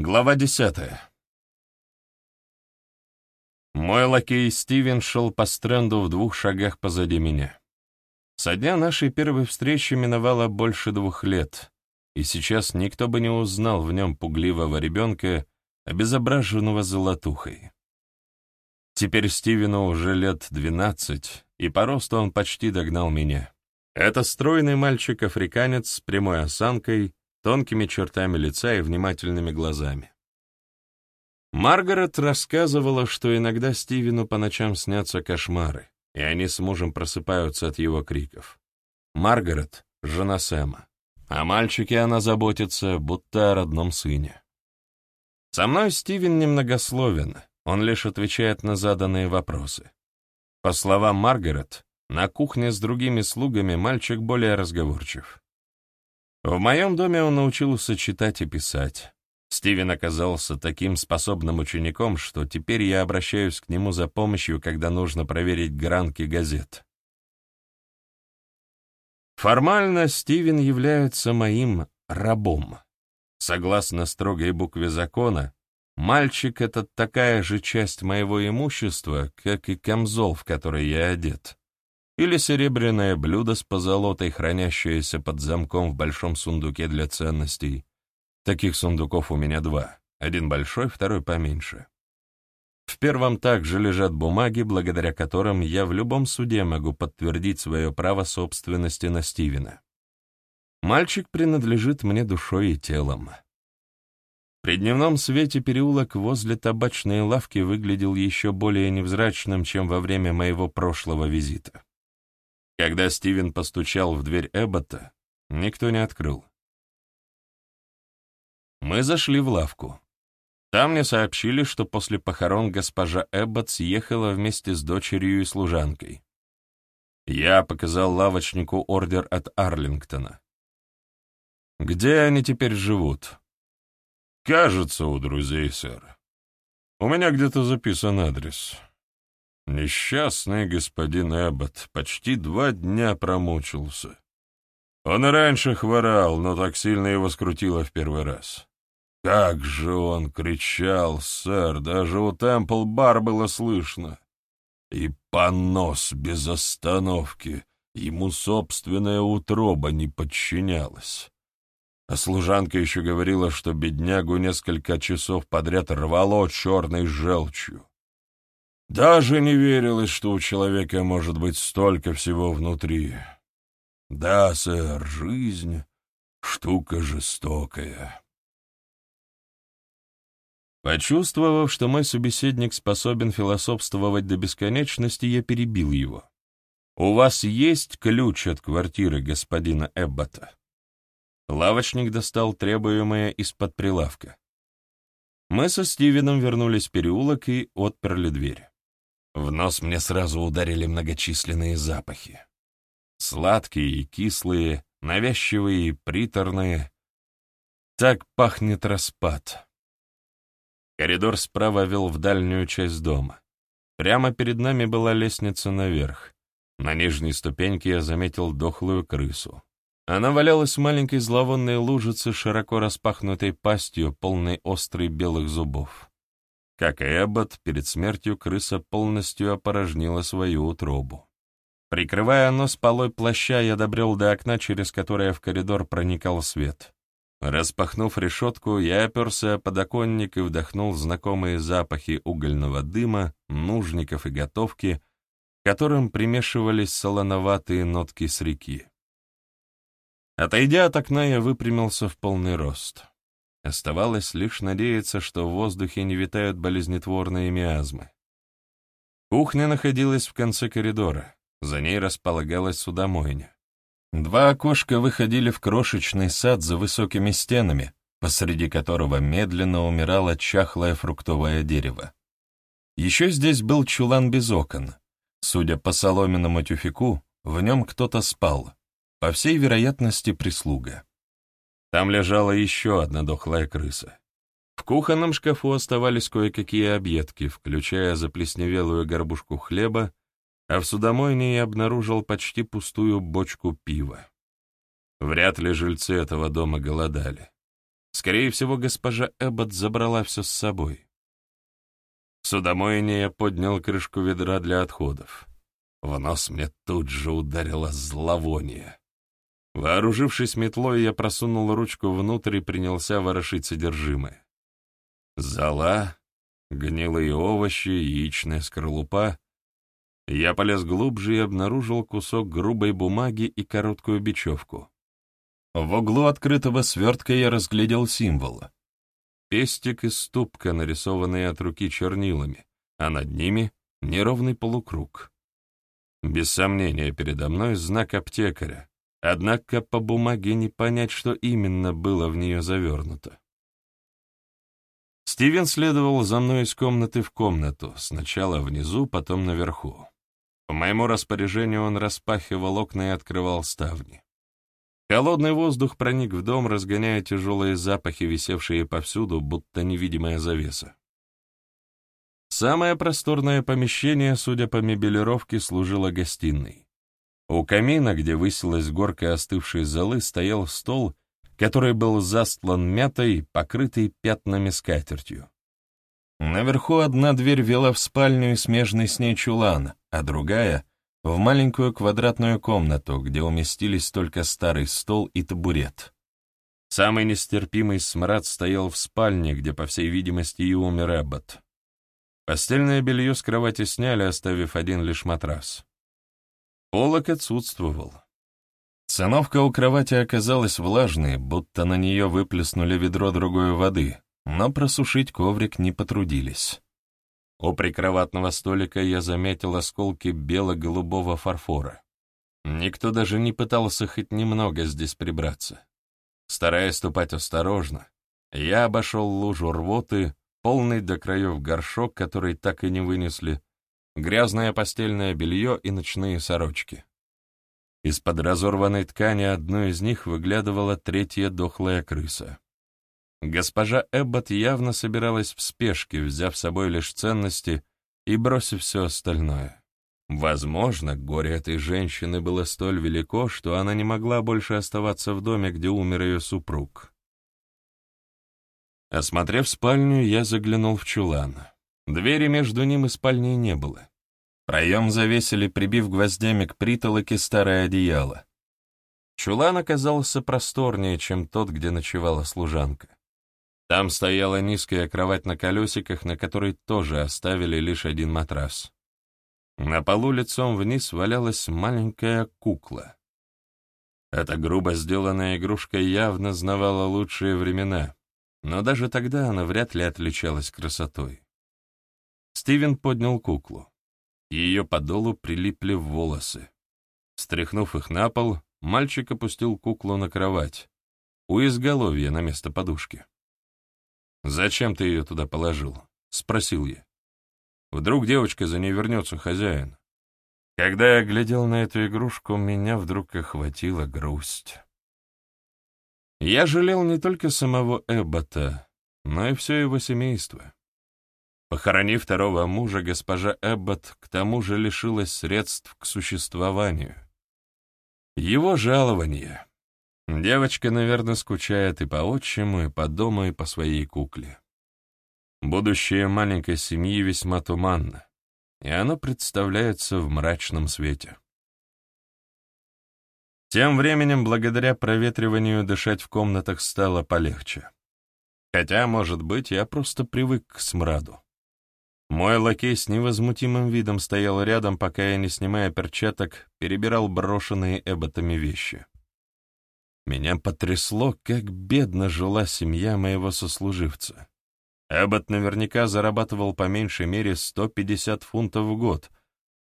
Глава десятая. Мой лакей Стивен шел по стренду в двух шагах позади меня. Со дня нашей первой встречи миновало больше двух лет, и сейчас никто бы не узнал в нем пугливого ребенка, обезображенного золотухой. Теперь Стивену уже лет двенадцать, и по росту он почти догнал меня. Это стройный мальчик-африканец с прямой осанкой, тонкими чертами лица и внимательными глазами. Маргарет рассказывала, что иногда Стивену по ночам снятся кошмары, и они с мужем просыпаются от его криков. Маргарет — жена Сэма. О мальчике она заботится, будто о родном сыне. Со мной Стивен немногословен, он лишь отвечает на заданные вопросы. По словам Маргарет, на кухне с другими слугами мальчик более разговорчив. В моем доме он научился читать и писать. Стивен оказался таким способным учеником, что теперь я обращаюсь к нему за помощью, когда нужно проверить гранки газет. Формально Стивен является моим рабом. Согласно строгой букве закона, мальчик — это такая же часть моего имущества, как и камзол, в который я одет или серебряное блюдо с позолотой, хранящееся под замком в большом сундуке для ценностей. Таких сундуков у меня два, один большой, второй поменьше. В первом также лежат бумаги, благодаря которым я в любом суде могу подтвердить свое право собственности на Стивена. Мальчик принадлежит мне душой и телом. При дневном свете переулок возле табачной лавки выглядел еще более невзрачным, чем во время моего прошлого визита. Когда Стивен постучал в дверь Эббота, никто не открыл. Мы зашли в лавку. Там мне сообщили, что после похорон госпожа Эббот съехала вместе с дочерью и служанкой. Я показал лавочнику ордер от Арлингтона. «Где они теперь живут?» «Кажется, у друзей, сэр. У меня где-то записан адрес. Несчастный господин Эббот почти два дня промучился. Он и раньше хворал, но так сильно его скрутило в первый раз. Как же он кричал, сэр, даже у Темпл-бар было слышно. И понос без остановки, ему собственная утроба не подчинялась. А служанка еще говорила, что беднягу несколько часов подряд рвало черной желчью. Даже не верилось, что у человека может быть столько всего внутри. Да, сэр, жизнь — штука жестокая. Почувствовав, что мой собеседник способен философствовать до бесконечности, я перебил его. «У вас есть ключ от квартиры господина Эббота?» Лавочник достал требуемое из-под прилавка. Мы со Стивеном вернулись в переулок и отперли дверь. В нос мне сразу ударили многочисленные запахи. Сладкие и кислые, навязчивые и приторные. Так пахнет распад. Коридор справа вел в дальнюю часть дома. Прямо перед нами была лестница наверх. На нижней ступеньке я заметил дохлую крысу. Она валялась в маленькой зловонной лужице широко распахнутой пастью, полной острых белых зубов. Как и Эббот, перед смертью крыса полностью опорожнила свою утробу. Прикрывая нос полой плаща, я добрел до окна, через которое в коридор проникал свет. Распахнув решетку, я оперся о подоконник и вдохнул знакомые запахи угольного дыма, нужников и готовки, к которым примешивались солоноватые нотки с реки. Отойдя от окна, я выпрямился в полный рост. Оставалось лишь надеяться, что в воздухе не витают болезнетворные миазмы. Кухня находилась в конце коридора, за ней располагалась судомойня. Два окошка выходили в крошечный сад за высокими стенами, посреди которого медленно умирало чахлое фруктовое дерево. Еще здесь был чулан без окон. Судя по соломенному тюфику, в нем кто-то спал, по всей вероятности прислуга. Там лежала еще одна дохлая крыса. В кухонном шкафу оставались кое-какие объедки, включая заплесневелую горбушку хлеба, а в судомойне я обнаружил почти пустую бочку пива. Вряд ли жильцы этого дома голодали. Скорее всего, госпожа Эббот забрала все с собой. В судомойне я поднял крышку ведра для отходов. В нос мне тут же ударило зловоние. Вооружившись метлой, я просунул ручку внутрь и принялся ворошить содержимое. Зола, гнилые овощи, яичная скорлупа. Я полез глубже и обнаружил кусок грубой бумаги и короткую бечевку. В углу открытого свертка я разглядел символ. Пестик и ступка, нарисованные от руки чернилами, а над ними — неровный полукруг. Без сомнения, передо мной знак аптекаря, однако по бумаге не понять, что именно было в нее завернуто. Стивен следовал за мной из комнаты в комнату, сначала внизу, потом наверху. По моему распоряжению он распахивал окна и открывал ставни. Холодный воздух проник в дом, разгоняя тяжелые запахи, висевшие повсюду, будто невидимая завеса. Самое просторное помещение, судя по мебелировке, служило гостиной. У камина, где высилась горка остывшей золы, стоял стол, который был застлан мятой, покрытый пятнами скатертью. Наверху одна дверь вела в спальню и смежный с ней чулан, а другая — в маленькую квадратную комнату, где уместились только старый стол и табурет. Самый нестерпимый смрад стоял в спальне, где, по всей видимости, и умер Эббот. Постельное белье с кровати сняли, оставив один лишь матрас. Полок отсутствовал. Циновка у кровати оказалась влажной, будто на нее выплеснули ведро другой воды, но просушить коврик не потрудились. У прикроватного столика я заметил осколки бело-голубого фарфора. Никто даже не пытался хоть немного здесь прибраться. Стараясь ступать осторожно, я обошел лужу рвоты, полный до краев горшок, который так и не вынесли, грязное постельное белье и ночные сорочки. Из-под разорванной ткани одной из них выглядывала третья дохлая крыса. Госпожа Эббот явно собиралась в спешке, взяв с собой лишь ценности и бросив все остальное. Возможно, горе этой женщины было столь велико, что она не могла больше оставаться в доме, где умер ее супруг. Осмотрев спальню, я заглянул в чулан. Двери между ним и спальней не было. Проем завесили, прибив гвоздями к притолоке старое одеяло. Чулан оказался просторнее, чем тот, где ночевала служанка. Там стояла низкая кровать на колесиках, на которой тоже оставили лишь один матрас. На полу лицом вниз валялась маленькая кукла. Эта грубо сделанная игрушка явно знавала лучшие времена, но даже тогда она вряд ли отличалась красотой. Стивен поднял куклу. Ее подолу прилипли волосы. Стряхнув их на пол, мальчик опустил куклу на кровать, у изголовья на место подушки. «Зачем ты ее туда положил?» — спросил я. «Вдруг девочка за ней вернется хозяин?» Когда я глядел на эту игрушку, меня вдруг охватила грусть. Я жалел не только самого Эббота, но и все его семейство. Похоронив второго мужа, госпожа Эббот к тому же лишилась средств к существованию. Его жалование. Девочка, наверное, скучает и по отчиму, и по дому, и по своей кукле. Будущее маленькой семьи весьма туманно, и оно представляется в мрачном свете. Тем временем, благодаря проветриванию, дышать в комнатах стало полегче. Хотя, может быть, я просто привык к смраду. Мой лакей с невозмутимым видом стоял рядом, пока я, не снимая перчаток, перебирал брошенные эботами вещи. Меня потрясло, как бедно жила семья моего сослуживца. Эббот наверняка зарабатывал по меньшей мере 150 фунтов в год,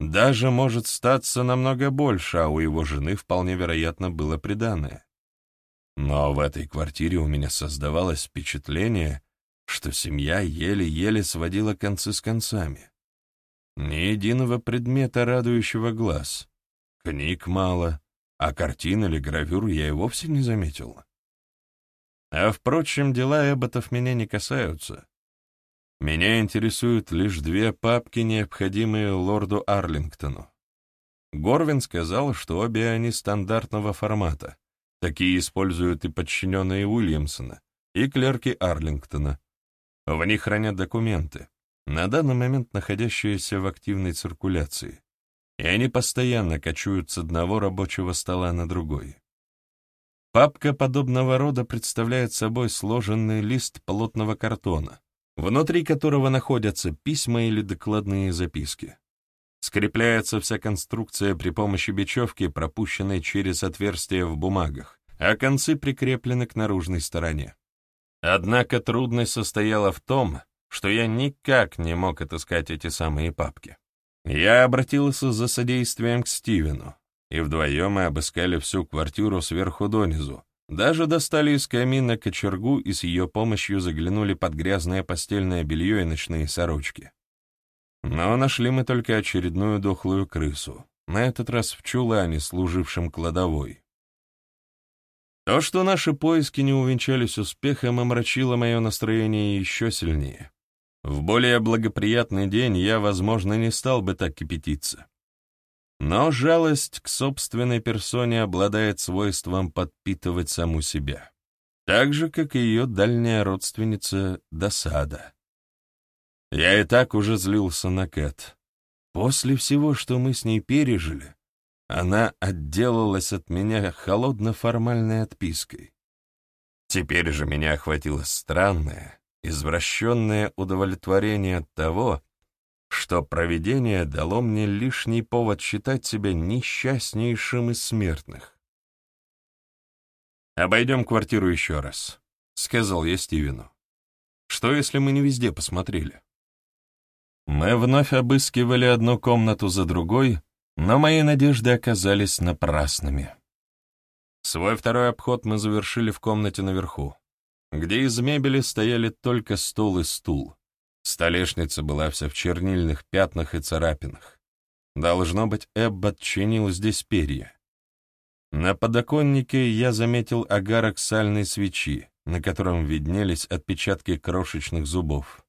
даже может статься намного больше, а у его жены вполне вероятно было приданное. Но в этой квартире у меня создавалось впечатление, что семья еле-еле сводила концы с концами. Ни единого предмета, радующего глаз. Книг мало, а картин или гравюр я и вовсе не заметил. А, впрочем, дела Эбботов меня не касаются. Меня интересуют лишь две папки, необходимые лорду Арлингтону. Горвин сказал, что обе они стандартного формата. Такие используют и подчиненные Уильямсона, и клерки Арлингтона. В них хранят документы, на данный момент находящиеся в активной циркуляции, и они постоянно кочуют с одного рабочего стола на другой. Папка подобного рода представляет собой сложенный лист плотного картона, внутри которого находятся письма или докладные записки. Скрепляется вся конструкция при помощи бечевки, пропущенной через отверстия в бумагах, а концы прикреплены к наружной стороне. Однако трудность состояла в том, что я никак не мог отыскать эти самые папки. Я обратился за содействием к Стивену, и вдвоем мы обыскали всю квартиру сверху донизу, даже достали из камина кочергу и с ее помощью заглянули под грязное постельное белье и ночные сорочки. Но нашли мы только очередную дохлую крысу, на этот раз в чулане, служившем кладовой. То, что наши поиски не увенчались успехом, омрачило мое настроение еще сильнее. В более благоприятный день я, возможно, не стал бы так кипятиться. Но жалость к собственной персоне обладает свойством подпитывать саму себя, так же, как и ее дальняя родственница досада. Я и так уже злился на Кэт. После всего, что мы с ней пережили, она отделалась от меня холодно-формальной отпиской. Теперь же меня охватило странное, извращенное удовлетворение от того, что провидение дало мне лишний повод считать себя несчастнейшим из смертных. «Обойдем квартиру еще раз», — сказал я Стивену. «Что, если мы не везде посмотрели?» Мы вновь обыскивали одну комнату за другой, но мои надежды оказались напрасными. Свой второй обход мы завершили в комнате наверху, где из мебели стояли только стол и стул. Столешница была вся в чернильных пятнах и царапинах. Должно быть, Эббот чинил здесь перья. На подоконнике я заметил агарок сальной свечи, на котором виднелись отпечатки крошечных зубов.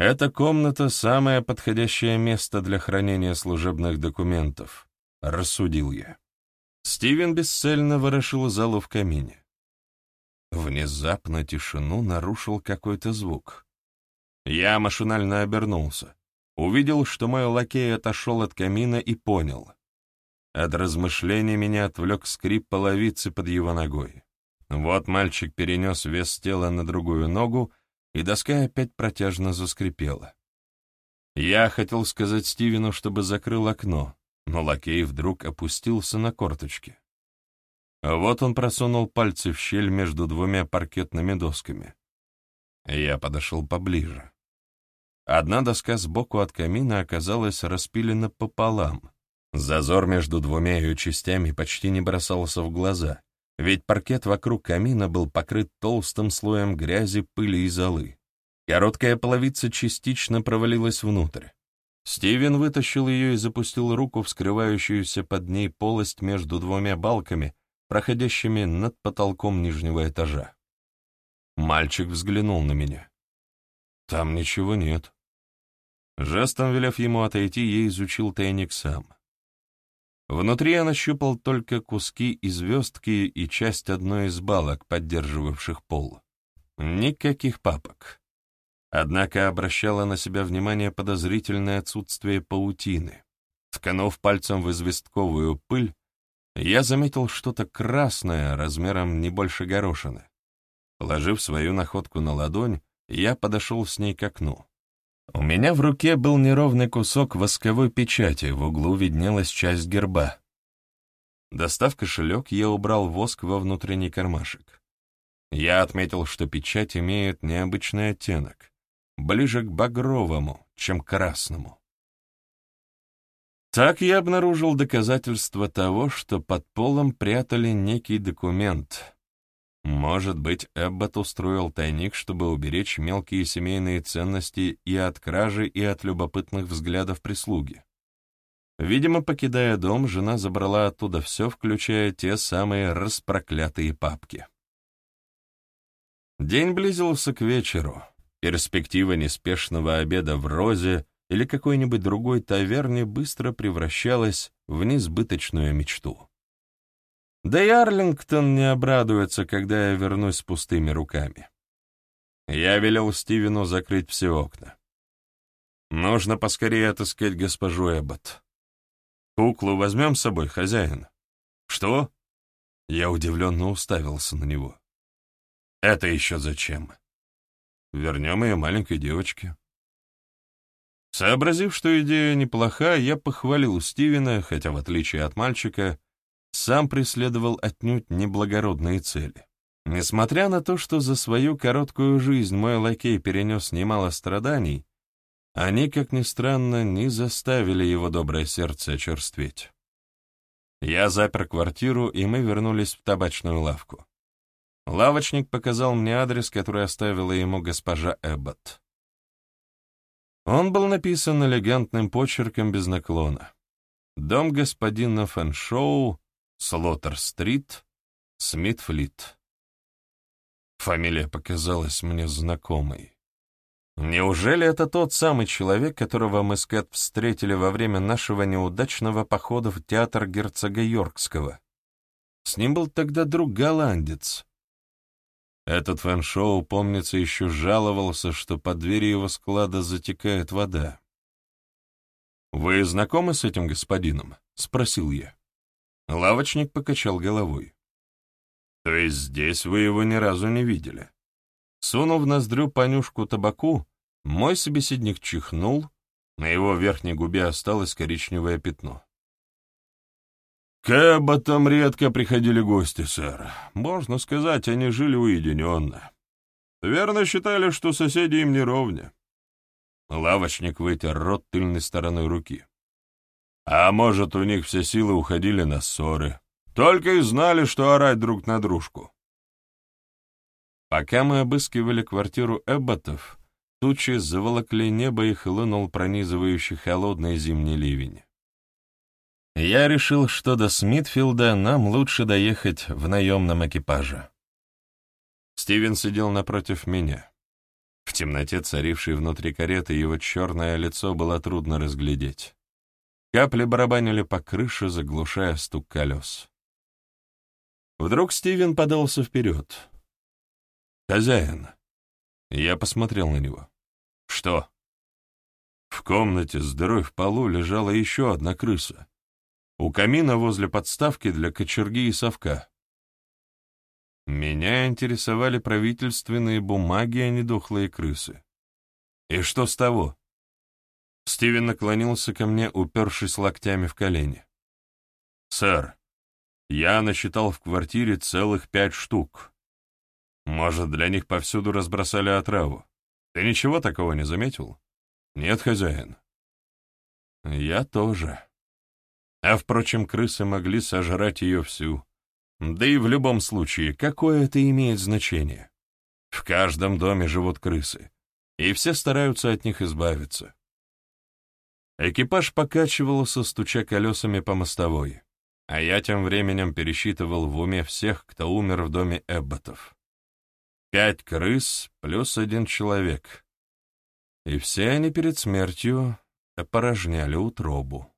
Эта комната — самое подходящее место для хранения служебных документов, — рассудил я. Стивен бесцельно ворошил залу в камине. Внезапно тишину нарушил какой-то звук. Я машинально обернулся, увидел, что мой лакей отошел от камина и понял. От размышлений меня отвлек скрип половицы под его ногой. Вот мальчик перенес вес тела на другую ногу и доска опять протяжно заскрипела. Я хотел сказать Стивену, чтобы закрыл окно, но лакей вдруг опустился на корточки. Вот он просунул пальцы в щель между двумя паркетными досками. Я подошел поближе. Одна доска сбоку от камина оказалась распилена пополам. Зазор между двумя ее частями почти не бросался в глаза, ведь паркет вокруг камина был покрыт толстым слоем грязи, пыли и золы. Короткая половица частично провалилась внутрь. Стивен вытащил ее и запустил руку в скрывающуюся под ней полость между двумя балками, проходящими над потолком нижнего этажа. Мальчик взглянул на меня. «Там ничего нет». Жестом велев ему отойти, я изучил тайник сам. Внутри я нащупал только куски и звездки и часть одной из балок, поддерживавших пол. Никаких папок. Однако обращало на себя внимание подозрительное отсутствие паутины. Тканув пальцем в известковую пыль, я заметил что-то красное размером не больше горошины. Положив свою находку на ладонь, я подошел с ней к окну. У меня в руке был неровный кусок восковой печати, в углу виднелась часть герба. Достав кошелек, я убрал воск во внутренний кармашек. Я отметил, что печать имеет необычный оттенок, ближе к багровому, чем к красному. Так я обнаружил доказательство того, что под полом прятали некий документ, может быть, Эббот устроил тайник, чтобы уберечь мелкие семейные ценности и от кражи, и от любопытных взглядов прислуги. Видимо, покидая дом, жена забрала оттуда все, включая те самые распроклятые папки. День близился к вечеру. Перспектива неспешного обеда в Розе или какой-нибудь другой таверне быстро превращалась в несбыточную мечту. Да и Арлингтон не обрадуется, когда я вернусь с пустыми руками. Я велел Стивену закрыть все окна. Нужно поскорее отыскать госпожу Эббот. Куклу возьмем с собой, хозяин. Что? Я удивленно уставился на него. Это еще зачем? Вернем ее маленькой девочке. Сообразив, что идея неплоха, я похвалил Стивена, хотя, в отличие от мальчика, сам преследовал отнюдь неблагородные цели. Несмотря на то, что за свою короткую жизнь мой лакей перенес немало страданий, они, как ни странно, не заставили его доброе сердце очерстветь. Я запер квартиру, и мы вернулись в табачную лавку. Лавочник показал мне адрес, который оставила ему госпожа Эббот. Он был написан элегантным почерком без наклона. Дом господина Фэншоу, Слоттер-стрит, Смитфлит. Фамилия показалась мне знакомой. Неужели это тот самый человек, которого мы с Кэт встретили во время нашего неудачного похода в театр герцога Йоркского? С ним был тогда друг-голландец. Этот фэн-шоу, помнится, еще жаловался, что под дверью его склада затекает вода. «Вы знакомы с этим господином?» — спросил я. Лавочник покачал головой. «То есть здесь вы его ни разу не видели?» Сунув в ноздрю понюшку табаку, мой собеседник чихнул, на его верхней губе осталось коричневое пятно. «К Эбботам редко приходили гости, сэр. Можно сказать, они жили уединенно. Верно считали, что соседи им не ровня». Лавочник вытер рот тыльной стороной руки. «А может, у них все силы уходили на ссоры. Только и знали, что орать друг на дружку». Пока мы обыскивали квартиру Эбботов, Тучи заволокли небо и хлынул пронизывающий холодный зимний ливень. Я решил, что до Смитфилда нам лучше доехать в наемном экипаже. Стивен сидел напротив меня. В темноте, царившей внутри кареты, его черное лицо было трудно разглядеть. Капли барабанили по крыше, заглушая стук колес. Вдруг Стивен подался вперед. «Хозяин!» Я посмотрел на него. «Что?» В комнате с дырой в полу лежала еще одна крыса. У камина возле подставки для кочерги и совка. Меня интересовали правительственные бумаги, а не дохлые крысы. И что с того? Стивен наклонился ко мне, упершись локтями в колени. «Сэр, я насчитал в квартире целых пять штук. Может, для них повсюду разбросали отраву. Ты ничего такого не заметил? Нет, хозяин. Я тоже. А, впрочем, крысы могли сожрать ее всю. Да и в любом случае, какое это имеет значение? В каждом доме живут крысы, и все стараются от них избавиться. Экипаж покачивался, стуча колесами по мостовой, а я тем временем пересчитывал в уме всех, кто умер в доме Эбботов. Пять крыс плюс один человек. И все они перед смертью опорожняли утробу.